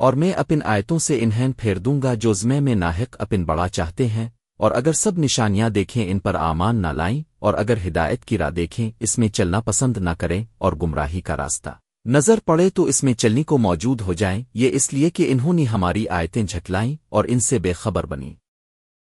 اور میں اپن آیتوں سے انہیں پھیر دوں گا جو زمے میں ناحق اپن بڑا چاہتے ہیں، اور اگر سب نشانیاں دیکھیں ان پر آمان نہ لائیں، اور اگر ہدایت کی راہ دیکھیں، اس میں چلنا پسند نہ کریں، اور گمراہی کا راستہ۔ نظر پڑے تو اس میں چلنی کو موجود ہو جائیں، یہ اس لیے کہ انہوں نے ہماری آیتیں جھٹلائیں، اور ان سے بے خبر بنی